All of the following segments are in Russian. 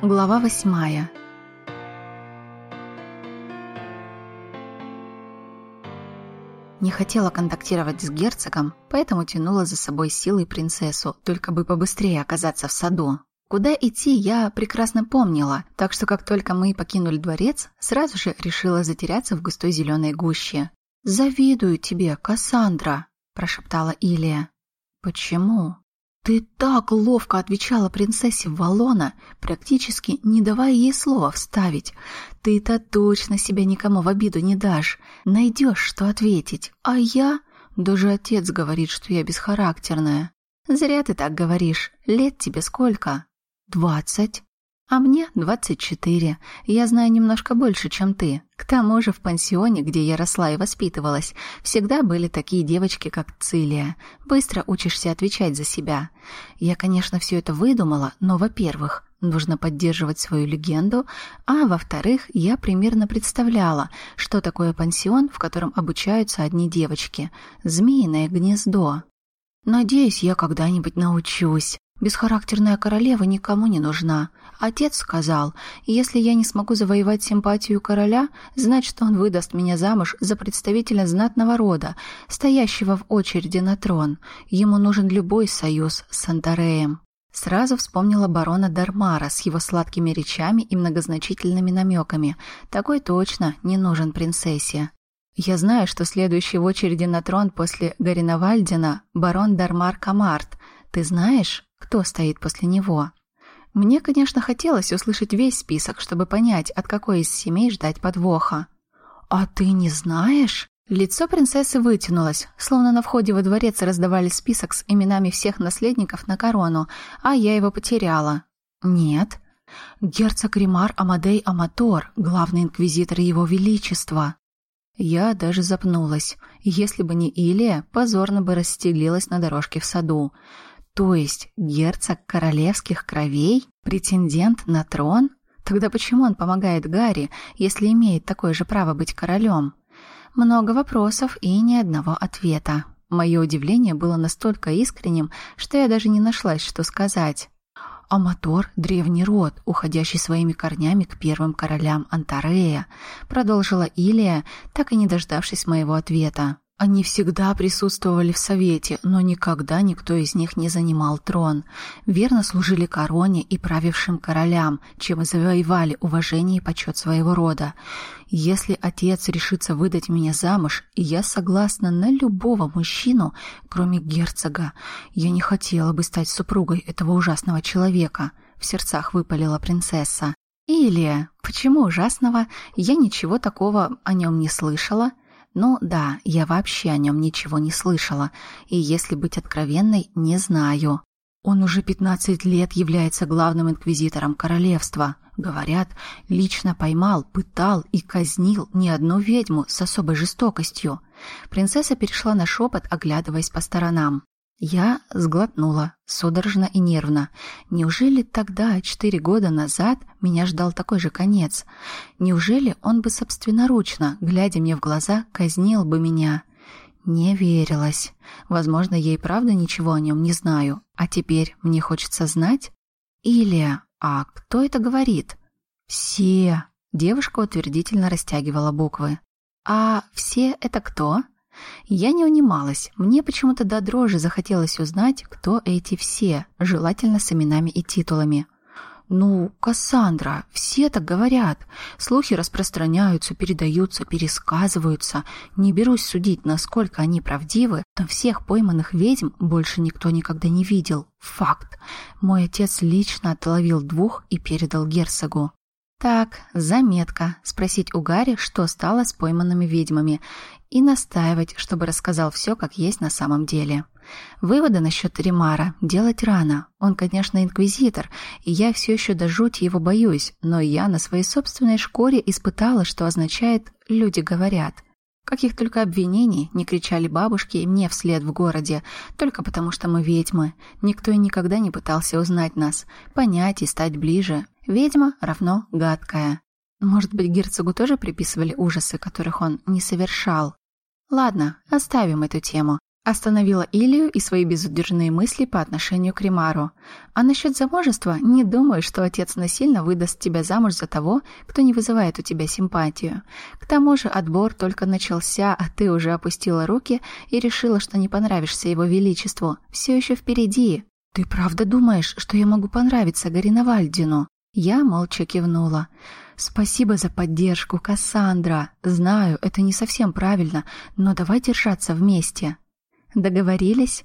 Глава восьмая. Не хотела контактировать с герцогом, поэтому тянула за собой силой принцессу, только бы побыстрее оказаться в саду. Куда идти, я прекрасно помнила, так что как только мы покинули дворец, сразу же решила затеряться в густой зеленой гуще. «Завидую тебе, Кассандра», – прошептала Илия. «Почему?» «Ты так ловко отвечала принцессе Валона, практически не давая ей слова вставить. Ты-то точно себя никому в обиду не дашь. Найдешь, что ответить. А я...» Даже отец говорит, что я бесхарактерная. «Зря ты так говоришь. Лет тебе сколько?» «Двадцать». А мне 24. Я знаю немножко больше, чем ты. К тому же в пансионе, где я росла и воспитывалась, всегда были такие девочки, как Цилия. Быстро учишься отвечать за себя. Я, конечно, все это выдумала, но, во-первых, нужно поддерживать свою легенду, а во-вторых, я примерно представляла, что такое пансион, в котором обучаются одни девочки. Змеиное гнездо. Надеюсь, я когда-нибудь научусь. Бесхарактерная королева никому не нужна. Отец сказал, если я не смогу завоевать симпатию короля, значит, он выдаст меня замуж за представителя знатного рода, стоящего в очереди на трон. Ему нужен любой союз с Сантареем. Сразу вспомнила барона Дармара с его сладкими речами и многозначительными намеками. Такой точно не нужен принцессе. Я знаю, что следующий в очереди на трон после Гарина барон Дармар Камарт. Ты знаешь? Кто стоит после него? Мне, конечно, хотелось услышать весь список, чтобы понять, от какой из семей ждать подвоха. «А ты не знаешь?» Лицо принцессы вытянулось, словно на входе во дворец раздавали список с именами всех наследников на корону, а я его потеряла. «Нет». «Герцог Римар Амадей Аматор, главный инквизитор Его Величества». Я даже запнулась. Если бы не Илия, позорно бы расстелилась на дорожке в саду. То есть герцог королевских кровей, претендент на трон? Тогда почему он помогает Гарри, если имеет такое же право быть королем? Много вопросов и ни одного ответа. Мое удивление было настолько искренним, что я даже не нашлась, что сказать. «Аматор — древний род, уходящий своими корнями к первым королям Антарея», продолжила Илия, так и не дождавшись моего ответа. Они всегда присутствовали в Совете, но никогда никто из них не занимал трон. Верно служили короне и правившим королям, чем завоевали уважение и почет своего рода. Если отец решится выдать меня замуж, я согласна на любого мужчину, кроме герцога. Я не хотела бы стать супругой этого ужасного человека, в сердцах выпалила принцесса. Илия, почему ужасного? Я ничего такого о нем не слышала. Ну да, я вообще о нем ничего не слышала, и, если быть откровенной, не знаю. Он уже 15 лет является главным инквизитором королевства. Говорят, лично поймал, пытал и казнил не одну ведьму с особой жестокостью. Принцесса перешла на шепот, оглядываясь по сторонам. Я сглотнула, судорожно и нервно. Неужели тогда, четыре года назад, меня ждал такой же конец? Неужели он бы собственноручно, глядя мне в глаза, казнил бы меня? Не верилось. Возможно, я и правда ничего о нем не знаю. А теперь мне хочется знать? Или, а кто это говорит? Все. Девушка утвердительно растягивала буквы. А все это кто? Я не унималась. Мне почему-то до дрожи захотелось узнать, кто эти все, желательно с именами и титулами. «Ну, Кассандра, все так говорят. Слухи распространяются, передаются, пересказываются. Не берусь судить, насколько они правдивы, но всех пойманных ведьм больше никто никогда не видел. Факт. Мой отец лично отловил двух и передал герцогу. Так, заметка. Спросить у Гарри, что стало с пойманными ведьмами, и настаивать, чтобы рассказал все, как есть на самом деле. Выводы насчет Римара делать рано. Он, конечно, инквизитор, и я все еще до жути его боюсь, но я на своей собственной шкуре испытала, что означает «люди говорят». Каких только обвинений не кричали бабушки и мне вслед в городе, только потому что мы ведьмы. Никто и никогда не пытался узнать нас, понять и стать ближе. Ведьма равно гадкая. Может быть, герцогу тоже приписывали ужасы, которых он не совершал? Ладно, оставим эту тему. Остановила Илью и свои безудержные мысли по отношению к Римару. А насчет замужества не думаю, что отец насильно выдаст тебя замуж за того, кто не вызывает у тебя симпатию. К тому же отбор только начался, а ты уже опустила руки и решила, что не понравишься его величеству. Все еще впереди. Ты правда думаешь, что я могу понравиться Гарина Вальдину? Я молча кивнула. «Спасибо за поддержку, Кассандра. Знаю, это не совсем правильно, но давай держаться вместе». Договорились?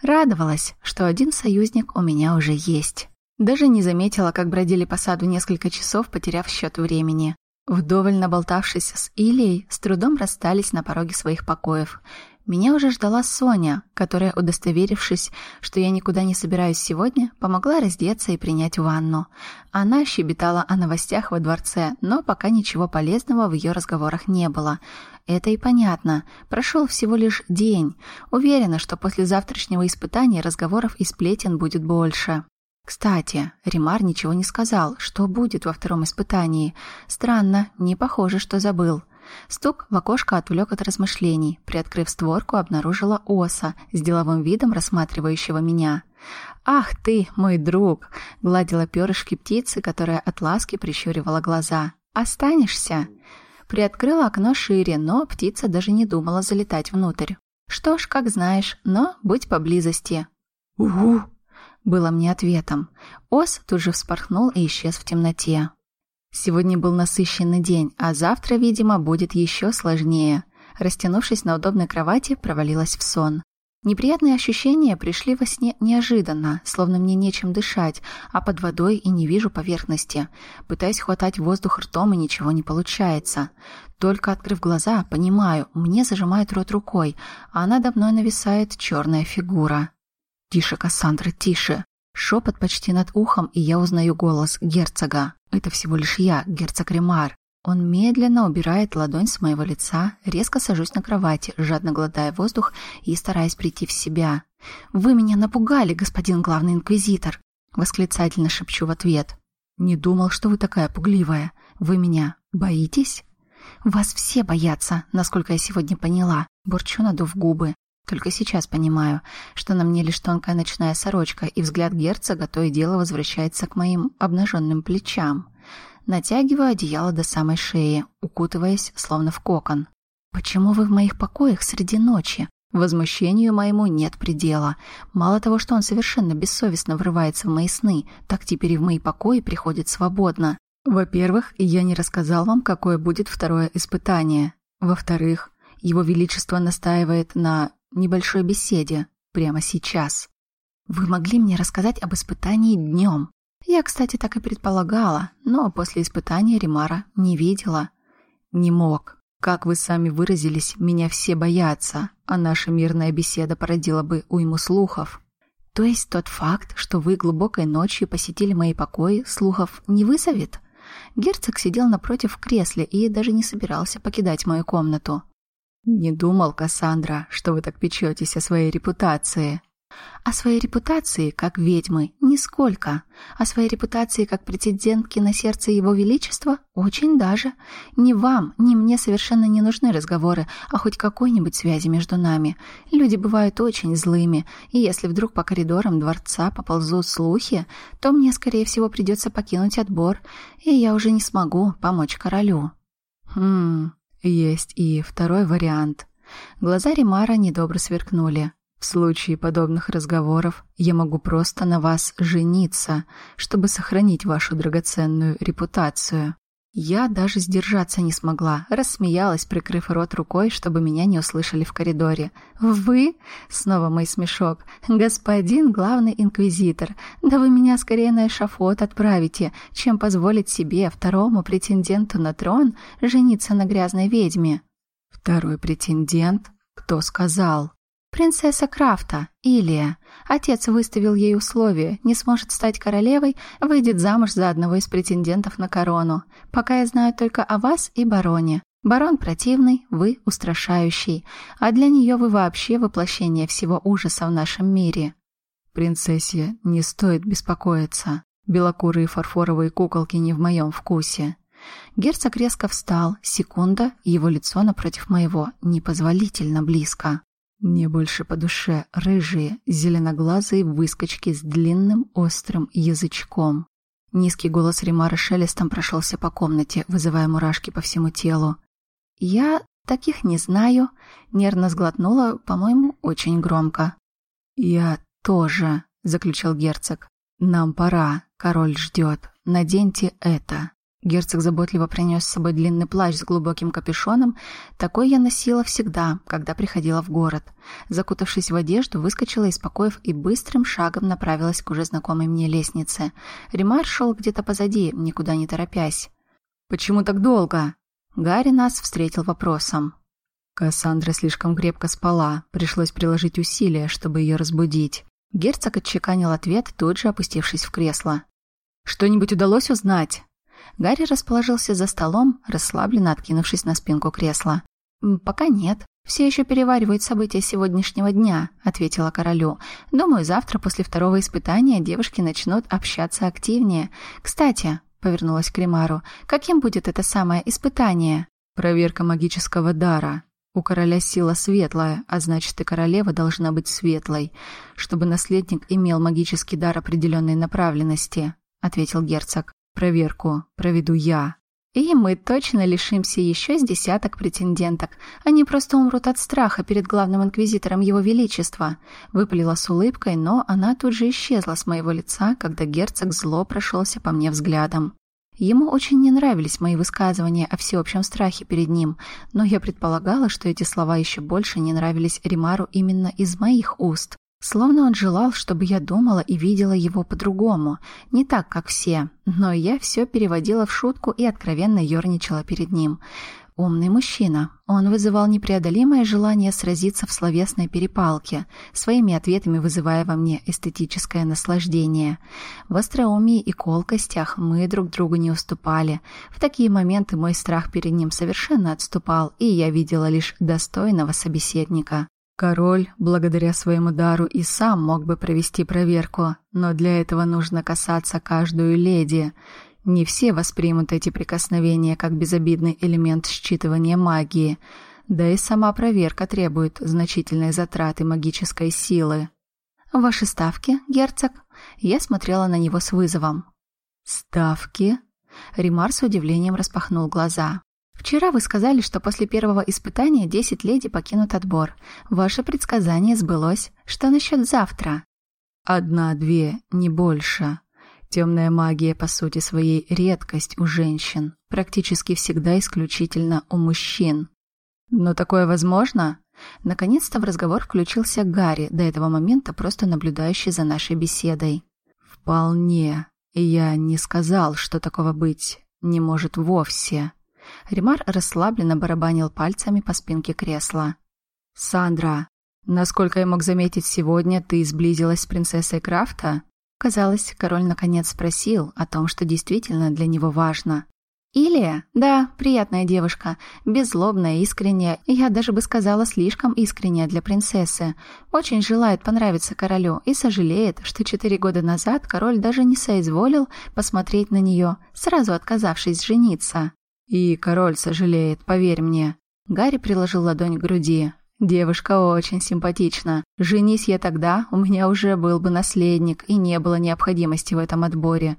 Радовалась, что один союзник у меня уже есть. Даже не заметила, как бродили по саду несколько часов, потеряв счет времени. Вдоволь наболтавшись с Илией, с трудом расстались на пороге своих покоев. Меня уже ждала Соня, которая, удостоверившись, что я никуда не собираюсь сегодня, помогла раздеться и принять ванну. Она щебетала о новостях во дворце, но пока ничего полезного в ее разговорах не было. Это и понятно. Прошел всего лишь день. Уверена, что после завтрашнего испытания разговоров и сплетен будет больше. Кстати, Римар ничего не сказал, что будет во втором испытании. Странно, не похоже, что забыл. Стук в окошко отвлек от размышлений. Приоткрыв створку, обнаружила Оса с деловым видом рассматривающего меня. «Ах ты, мой друг!» — гладила перышки птицы, которая от ласки прищуривала глаза. «Останешься?» Приоткрыла окно шире, но птица даже не думала залетать внутрь. «Что ж, как знаешь, но будь поблизости». «Угу!» — было мне ответом. Ос тут же вспорхнул и исчез в темноте. Сегодня был насыщенный день, а завтра, видимо, будет еще сложнее. Растянувшись на удобной кровати, провалилась в сон. Неприятные ощущения пришли во сне неожиданно, словно мне нечем дышать, а под водой и не вижу поверхности. Пытаюсь хватать воздух ртом, и ничего не получается. Только открыв глаза, понимаю, мне зажимает рот рукой, а над мной нависает черная фигура. «Тише, Кассандра, тише!» Шепот почти над ухом, и я узнаю голос герцога. Это всего лишь я, герцог Ремар. Он медленно убирает ладонь с моего лица, резко сажусь на кровати, жадно глотая воздух и стараясь прийти в себя. «Вы меня напугали, господин главный инквизитор!» Восклицательно шепчу в ответ. «Не думал, что вы такая пугливая. Вы меня боитесь?» «Вас все боятся, насколько я сегодня поняла», бурчу, надув губы. Только сейчас понимаю, что на мне лишь тонкая ночная сорочка, и взгляд герцога то и дело возвращается к моим обнаженным плечам. Натягиваю одеяло до самой шеи, укутываясь, словно в кокон. «Почему вы в моих покоях среди ночи?» Возмущению моему нет предела. Мало того, что он совершенно бессовестно врывается в мои сны, так теперь и в мои покои приходит свободно. Во-первых, я не рассказал вам, какое будет второе испытание. Во-вторых, его Величество настаивает на небольшой беседе прямо сейчас. Вы могли мне рассказать об испытании днем. Я, кстати, так и предполагала, но после испытания Римара не видела. Не мог. Как вы сами выразились, меня все боятся, а наша мирная беседа породила бы уйму слухов. То есть тот факт, что вы глубокой ночью посетили мои покои, слухов не вызовет? Герцог сидел напротив в кресле и даже не собирался покидать мою комнату. «Не думал, Кассандра, что вы так печетесь о своей репутации». «О своей репутации, как ведьмы, нисколько. О своей репутации, как претендентки на сердце Его Величества, очень даже. Ни вам, ни мне совершенно не нужны разговоры о хоть какой-нибудь связи между нами. Люди бывают очень злыми, и если вдруг по коридорам дворца поползут слухи, то мне, скорее всего, придется покинуть отбор, и я уже не смогу помочь королю». «Хм...» Есть и второй вариант. Глаза Римара недобро сверкнули. В случае подобных разговоров я могу просто на вас жениться, чтобы сохранить вашу драгоценную репутацию. Я даже сдержаться не смогла, рассмеялась, прикрыв рот рукой, чтобы меня не услышали в коридоре. «Вы?» — снова мой смешок. «Господин главный инквизитор, да вы меня скорее на эшафот отправите, чем позволить себе, второму претенденту на трон, жениться на грязной ведьме». «Второй претендент? Кто сказал?» Принцесса Крафта, Илия. Отец выставил ей условие, не сможет стать королевой, выйдет замуж за одного из претендентов на корону. Пока я знаю только о вас и бароне. Барон противный, вы устрашающий, а для нее вы вообще воплощение всего ужаса в нашем мире. Принцессе не стоит беспокоиться. Белокурые фарфоровые куколки не в моем вкусе. Герцог резко встал, секунда, его лицо напротив моего непозволительно близко. Мне больше по душе рыжие, зеленоглазые выскочки с длинным острым язычком. Низкий голос Римара шелестом прошелся по комнате, вызывая мурашки по всему телу. «Я таких не знаю», — нервно сглотнула, по-моему, очень громко. «Я тоже», — заключил герцог. «Нам пора, король ждет. Наденьте это». Герцог заботливо принес с собой длинный плащ с глубоким капюшоном. Такой я носила всегда, когда приходила в город. Закутавшись в одежду, выскочила из покоев и быстрым шагом направилась к уже знакомой мне лестнице. Ремар шел где-то позади, никуда не торопясь. «Почему так долго?» Гарри нас встретил вопросом. Кассандра слишком крепко спала, пришлось приложить усилия, чтобы ее разбудить. Герцог отчеканил ответ, тут же опустившись в кресло. «Что-нибудь удалось узнать?» Гарри расположился за столом, расслабленно откинувшись на спинку кресла. «Пока нет. Все еще переваривают события сегодняшнего дня», — ответила королю. «Думаю, завтра после второго испытания девушки начнут общаться активнее. Кстати», — повернулась к Римару, — «каким будет это самое испытание?» «Проверка магического дара», у короля сила светлая, а значит и королева должна быть светлой, чтобы наследник имел магический дар определенной направленности, ответил герцог. Проверку проведу я. И мы точно лишимся еще с десяток претенденток. Они просто умрут от страха перед главным инквизитором Его Величества. Выпалила с улыбкой, но она тут же исчезла с моего лица, когда герцог зло прошелся по мне взглядом. Ему очень не нравились мои высказывания о всеобщем страхе перед ним, но я предполагала, что эти слова еще больше не нравились Римару именно из моих уст. Словно он желал, чтобы я думала и видела его по-другому, не так, как все, но я все переводила в шутку и откровенно ерничала перед ним. Умный мужчина. Он вызывал непреодолимое желание сразиться в словесной перепалке, своими ответами вызывая во мне эстетическое наслаждение. В остроумии и колкостях мы друг другу не уступали. В такие моменты мой страх перед ним совершенно отступал, и я видела лишь достойного собеседника. Король, благодаря своему дару, и сам мог бы провести проверку, но для этого нужно касаться каждую леди. Не все воспримут эти прикосновения как безобидный элемент считывания магии, да и сама проверка требует значительной затраты магической силы. «Ваши ставки, герцог?» Я смотрела на него с вызовом. «Ставки?» Римар с удивлением распахнул глаза. Вчера вы сказали, что после первого испытания десять леди покинут отбор. Ваше предсказание сбылось. Что насчет завтра? Одна-две, не больше. Темная магия, по сути своей, редкость у женщин. Практически всегда исключительно у мужчин. Но такое возможно? Наконец-то в разговор включился Гарри, до этого момента просто наблюдающий за нашей беседой. «Вполне. Я не сказал, что такого быть не может вовсе». Римар расслабленно барабанил пальцами по спинке кресла. «Сандра, насколько я мог заметить сегодня, ты сблизилась с принцессой Крафта?» Казалось, король наконец спросил о том, что действительно для него важно. «Илия? Да, приятная девушка. Беззлобная, искренняя. Я даже бы сказала, слишком искренняя для принцессы. Очень желает понравиться королю и сожалеет, что четыре года назад король даже не соизволил посмотреть на нее, сразу отказавшись жениться. И король сожалеет, поверь мне. Гарри приложил ладонь к груди. Девушка очень симпатична. Женись я тогда, у меня уже был бы наследник, и не было необходимости в этом отборе.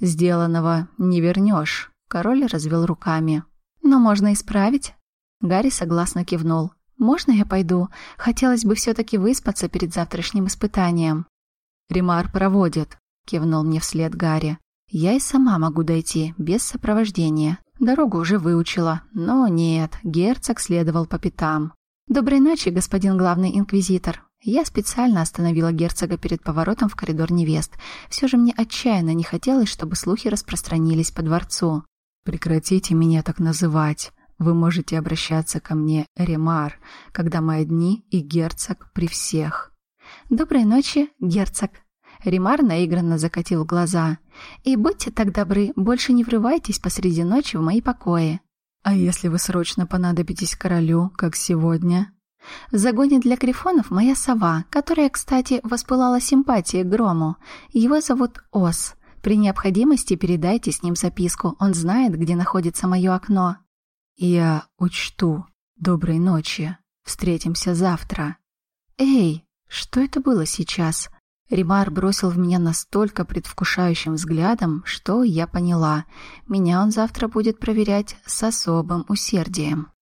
Сделанного не вернешь. Король развел руками. Но можно исправить. Гарри согласно кивнул. «Можно я пойду? Хотелось бы все-таки выспаться перед завтрашним испытанием». «Ремар проводит», — кивнул мне вслед Гарри. «Я и сама могу дойти, без сопровождения. Дорогу уже выучила, но нет, герцог следовал по пятам. «Доброй ночи, господин главный инквизитор». Я специально остановила герцога перед поворотом в коридор невест. Все же мне отчаянно не хотелось, чтобы слухи распространились по дворцу. «Прекратите меня так называть. Вы можете обращаться ко мне, Ремар, когда мы одни и герцог при всех». «Доброй ночи, герцог», Римар наигранно закатил глаза. «И будьте так добры, больше не врывайтесь посреди ночи в мои покои». «А если вы срочно понадобитесь королю, как сегодня?» В загоне для грифонов моя сова, которая, кстати, воспылала симпатией к Грому. Его зовут Ос. При необходимости передайте с ним записку, он знает, где находится мое окно. «Я учту. Доброй ночи. Встретимся завтра». «Эй, что это было сейчас?» Римар бросил в меня настолько предвкушающим взглядом, что я поняла. Меня он завтра будет проверять с особым усердием.